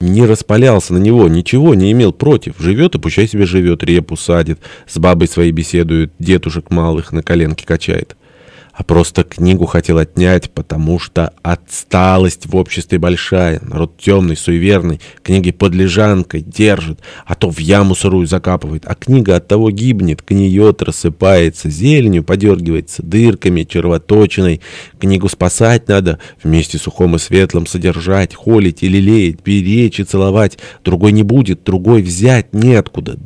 Не распалялся на него, ничего не имел против. Живет и пущай себе живет, репу садит, с бабой своей беседует, дедушек малых на коленке качает а просто книгу хотел отнять, потому что отсталость в обществе большая, народ темный, суеверный, книги под лежанкой держит, а то в яму сырую закапывает, а книга от того гибнет, гниет, рассыпается, зеленью подергивается, дырками, червоточиной. Книгу спасать надо, вместе сухом и светлым содержать, холить и лелеять, беречь и целовать. Другой не будет, другой взять неоткуда.